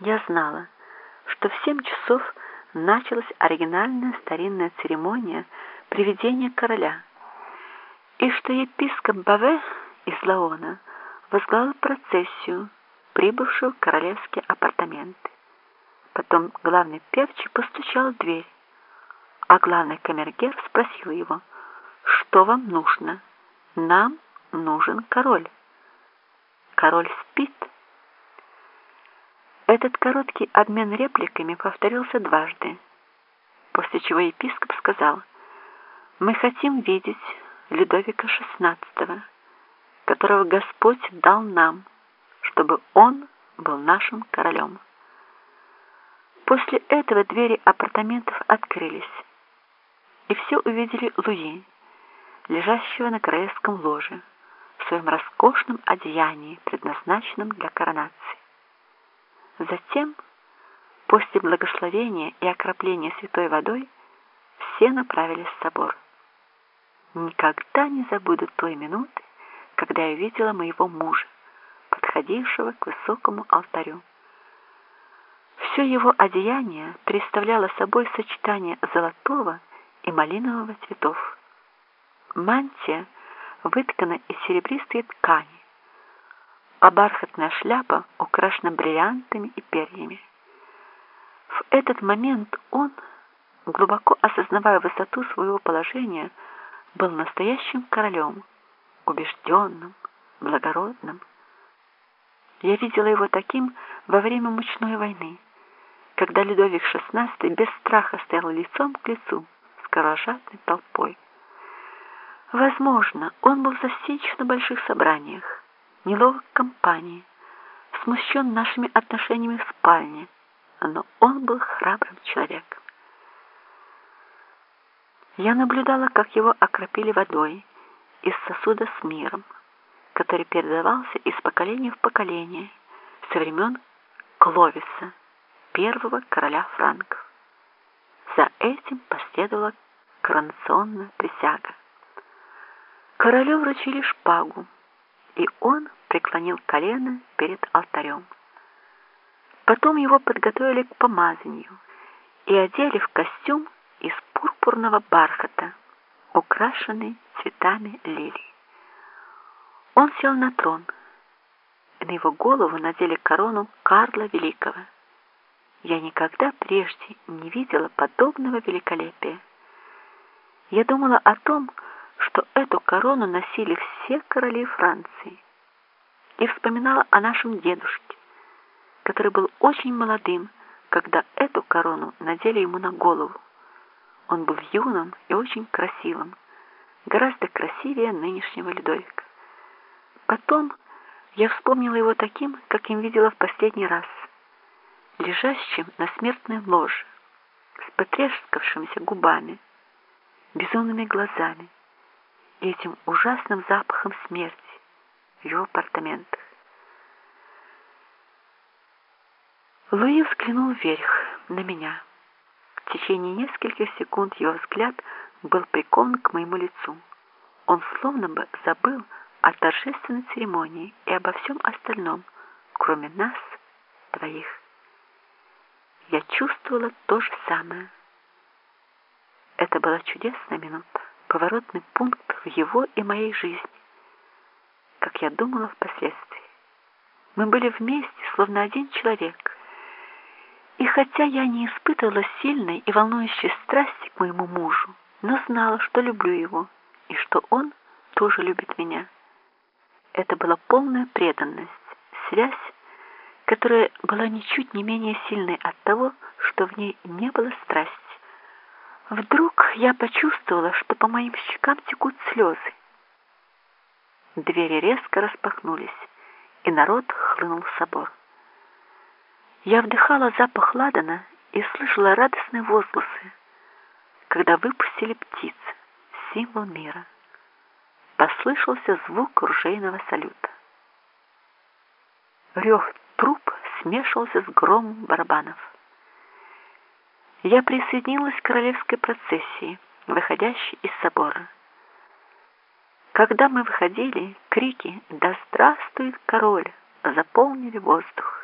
Я знала, что в семь часов началась оригинальная старинная церемония приведения короля, и что епископ Баве из Лаона возглавил процессию, прибывшую в королевские апартаменты. Потом главный певчий постучал в дверь, а главный камергер спросил его, что вам нужно? Нам нужен король. Король спит. Этот короткий обмен репликами повторился дважды, после чего епископ сказал, «Мы хотим видеть Людовика XVI, которого Господь дал нам, чтобы он был нашим королем». После этого двери апартаментов открылись, и все увидели Луи, лежащего на королевском ложе, в своем роскошном одеянии, предназначенном для коронации. Затем, после благословения и окропления святой водой, все направились в собор. Никогда не забуду той минуты, когда я видела моего мужа, подходившего к высокому алтарю. Все его одеяние представляло собой сочетание золотого и малинового цветов. Мантия выткана из серебристой ткани, а бархатная шляпа украшена бриллиантами и перьями. В этот момент он, глубоко осознавая высоту своего положения, был настоящим королем, убежденным, благородным. Я видела его таким во время мучной войны, когда Людовик XVI без страха стоял лицом к лицу с кровожадной толпой. Возможно, он был застенчив на больших собраниях, неловок компании, смущен нашими отношениями в спальне, но он был храбрым человеком. Я наблюдала, как его окропили водой из сосуда с миром, который передавался из поколения в поколение со времен Кловиса, первого короля франков. За этим последовала коронационная присяга. Королю вручили шпагу, и он преклонил колено перед алтарем. Потом его подготовили к помазанию и одели в костюм из пурпурного бархата, украшенный цветами лилий. Он сел на трон, на его голову надели корону Карла Великого. Я никогда прежде не видела подобного великолепия. Я думала о том, что эту корону носили все короли Франции. И вспоминала о нашем дедушке, который был очень молодым, когда эту корону надели ему на голову. Он был юным и очень красивым, гораздо красивее нынешнего Людовика. Потом я вспомнила его таким, каким видела в последний раз, лежащим на смертном ложе, с потрескавшимися губами, безумными глазами, и этим ужасным запахом смерти его апартаментах. Луи взглянул вверх на меня. В течение нескольких секунд его взгляд был прикован к моему лицу. Он словно бы забыл о торжественной церемонии и обо всем остальном, кроме нас двоих. Я чувствовала то же самое. Это была чудесная минута поворотный пункт в его и моей жизни, как я думала впоследствии. Мы были вместе, словно один человек. И хотя я не испытывала сильной и волнующей страсти к моему мужу, но знала, что люблю его и что он тоже любит меня. Это была полная преданность, связь, которая была ничуть не менее сильной от того, что в ней не было страсти. Вдруг я почувствовала, что по моим щекам текут слезы. Двери резко распахнулись, и народ хлынул в собор. Я вдыхала запах ладана и слышала радостные возгласы, когда выпустили птиц, символ мира. Послышался звук ружейного салюта. Рев труп смешивался с громом барабанов я присоединилась к королевской процессии, выходящей из собора. Когда мы выходили, крики «Да здравствует король!» заполнили воздух.